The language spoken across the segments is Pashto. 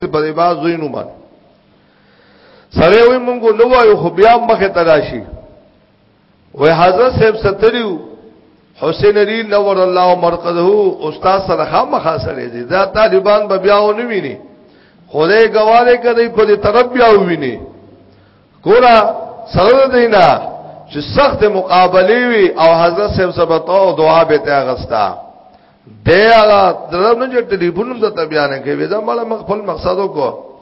په دې باز زوی نو باندې سره وي مونږ نو وایو خو بیا مخه تلاشي وای حضرت صاحب ستریو حسین علی نور الله مرقده استاد سره خامخا سره دي دا طالبان به بیا و نه ویني خدای ګواله کوي په دې طرف بیا و ویني ګورا سره دینا چې سخت مقابله وي او حضرت صاحب سبتو دعا به ته غستا دی هغه درم نه چې ټلیفون هم ته بیان کې وې دا مال خپل مقصد وکړو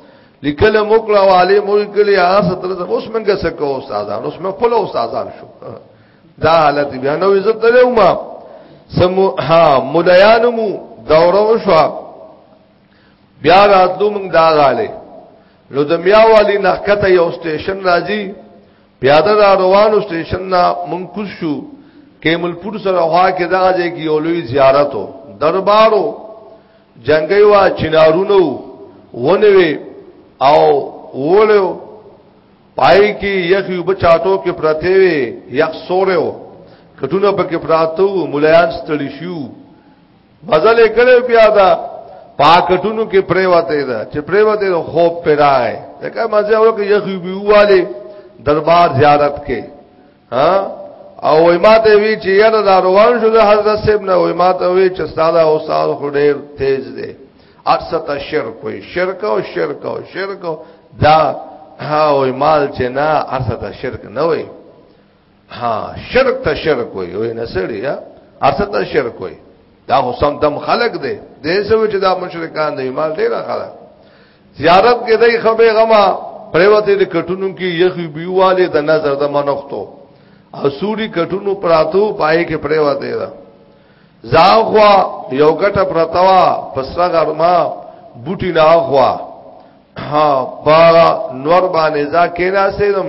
لیکل موکړه والي مو کلی هغه ستر اوس منګه سکو استادان اوس مې خپل استادان شو دا حالت بیا نو عزت درو ما سمو ها مولایانمو دوره شو بیا راتلو موږ دا غاله نو د میاوالی نحکته یو سټیشن راځي پیاده را روانو سټیشن نه مونږ کوز شو کیمل پور سره هوا کې دا ځای کې یو لوی زیارتو دربارو جنگي وا چنارونو ونوي او وولو پای کې یخي بچاټو کې پرته وي یخ سورو کټونه پکې پراتو مولایان ستړي شو مزل کړو بیا دا پاکټونو کې پریوته ده چې پریوته ده خوب پیرای ځکه مزه ورو کې یخ بیواله دربار زیارت کې ها او امامت وی چې یاره دا روان شو د حضرت صاحب نه امامت وی چې استاد او استاد خو ډیر تیز دی اصت شرک وی شرک او شرک او شرک دا ها او مال چې نه اصت شرک نه وی ها شرک ته شرک وي او نه سړی یا اصل ته شرک وي دا خو سم دم خلق دی دې سوي چې دا مشرکان دی مال ډیر خلک زیارت کې دای خبره غما پریوته د کټونو کې یخي بیواله د نظر د منختو اسوري کټونو پراتو پای کې پریوته ده زاغوا یو کټه پرتاوا پسرا غرما بوټی نه اغوا ها با نور باندې ځا کې نه سیدم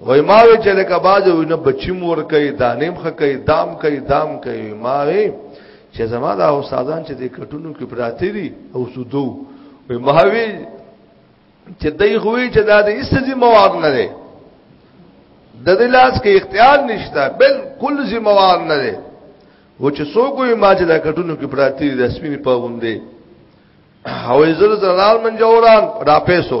وای ما وی چې لکه باز وی نه بچی مور کوي دانیم خ کوي دام کوي دام کوي ما وی چې زما دا استادان چې د کټونو کې پراته دي او سودو وای ما وی چې دای خوې چې دا د استزي مواد نه دی د دې لاس کې اختیار نشته بالکل ذمہ وار نه دی و چې څوک یې ما چې دا کټونو کې پراته دي د سپینې پاوندې هوې زر زلال منجوران را پیسو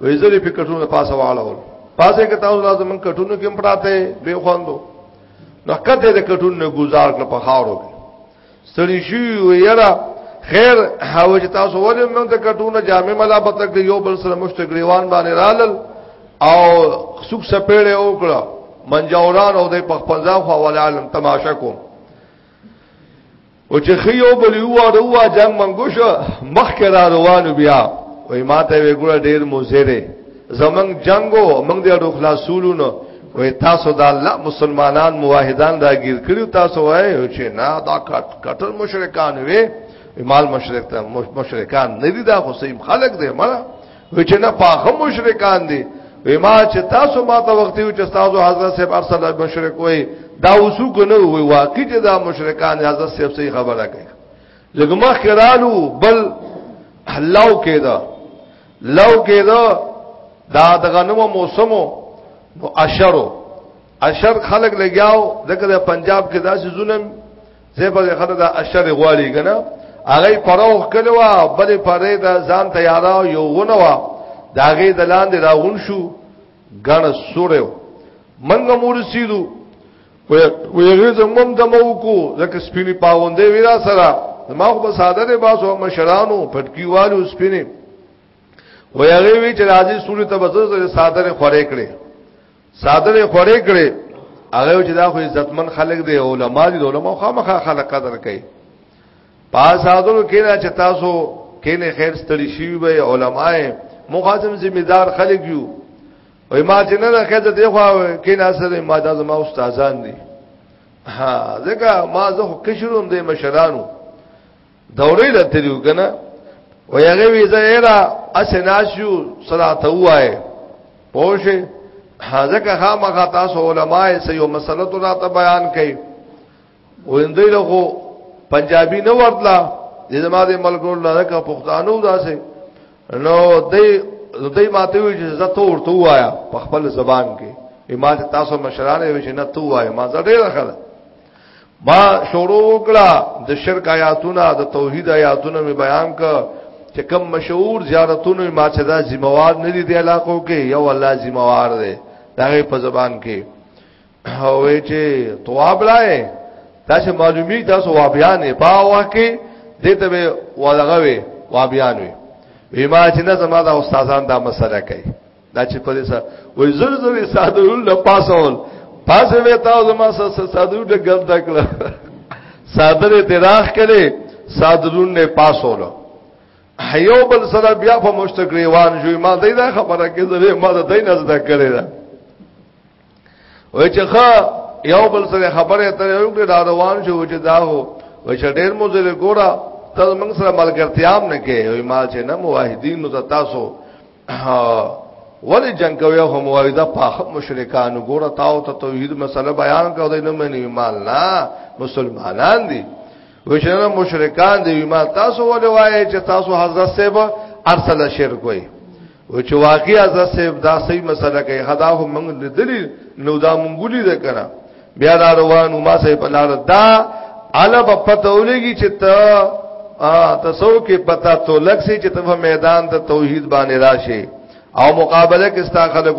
وې زری په کټونو پاسه واړول پاسه کې تاسو لازم کټونو کې پړاته به خوندو نو کته د کټونو نه گزار کړ په خاورو کې ستړي شي ویرا خیر هاو چې تاسو ولې موږ ته کټونه جامع ملا بتک یو بل سره مشتګریوان باندې رالل او سوق سپېړې وکړه منجوران او د پخپنځا خو ولعلم تماشا کوم او چې خيو بل یو ورو جنگ منګو شو مخ کې را روانو بیا وای ما ته وګړه ډیر مزره زمنګ جنگو موږ دې اړو خلاصولو نو وای تاسو دا الله مسلمانان موحدان دا گیر کړو تاسو وای چې نه دا کټ کټر مشرکان وي مال مشرک ته مشرکان نه دي دا خو سیم خلق دی مړه وی چې نه پاخه مشرکان دي وی ما چې تاسو ما ته وخت یو چې تاسو حضرت صاحب ارسل مشرک وي دا وسو کنه وی واقع چې دا مشرکان حضرت صاحب صحیح خبره کوي لکه ما خیرالو بل الله کېدا لو کېدا دا د غنمو موسمو نو اشرو اشر خلق لګیاو دغه د پنجاب کې داسې ظلم زه په خاطر دا اشر غواړي کنه هغه پروخ کړو بل پرې دا ځان تیارا یو غنوا داغه دلان دی راغون شو غن سورو منګه مور سیدو ویغه زمم د مو کو زکه سپینی پاوندې ویرا سره ما خو په ساده دی باسو مشرانو پټکیوالو سپینی ویغه وی چې راځي سورته بزر ساده خورې کړې ساده خورې کړې هغه چې دا خو عزتمن خلک دی علما دي علما خامخا خلک قدر کوي پاسادو کې نه چې تاسو کې نه خیر ستړي شي وي علما مخازم ذمہ دار خلک یو او ما چې نه راکې ته دی خو کې نه سره ما د زما استادان دي ها ځکه ما زه کشروم د مشرانو دورې د تریو کنه و هغه وی زهرا اسناشو صدا ته وای پوښه ځکه خامخا تاسو علما یې سيو مسله ته راته بیان کړي ویندې له پنجابي نه ورتلا د زماده ملګرو لاره کا پښتانو داسې نو دې دې ماته وی چې زه ته ورته وایا په خپل زبان کې ما تاسو مشرانه وی چې نه تو وایا ما زړه راخله ما شروع وکړه د شرک آیاتونه د توحید آیاتونه می بیان ک چې کم مشهور زیارتونه ما چې دا ذمہوار نه دي د علاقو کې یو الله ذمہوار دی دا په زبان کې او چې تواب لای دا چې معلومی تاسو وابیان په واکه دې ته ولغوي وابیان وي ما چې نه زما دا استادان دا مسله کوي دا چې په دې سره وای زر زر صادرول له پاسول پاسه وې تا زما سره صادرو د ګل تکړه صادر تراخ کړي صادرون نه پاسول هيو بل سره بیا په مشتګریوان شوې ما دای دا خبره کې زه ما دای نه زده کړې ده وای چې ښا یو بل سره خبره ترې یو کې دا روان شو چې دا هو وای چې ډېر مو زله ګورا ته موږ سره ملګرتیام نه کې وای ما چې نه موحدین نو تاسو ولی جنگ کوي هم وای دا پاخ مشرکان ګورا تاو ته توحید مسله بیان کړو دای نه مې ایمان نه مسلمانان دي وای چې نه مشرکان دي ایمان تاسو ولې وای چې تاسو حضرت صاحب ارسل شرک وای او چې واقعي ازا صاحب دا صحیح مسله کوي خدا هم موږ لیدلی نو دا موږ ولې ده کنه بیا دا روان ما سه په لار دا علب پته ولګي چې ته ا تاسو کې پتا تو لګ سي چې ته میدان ته توحید باندې راشي او مقابله کې ستا خلک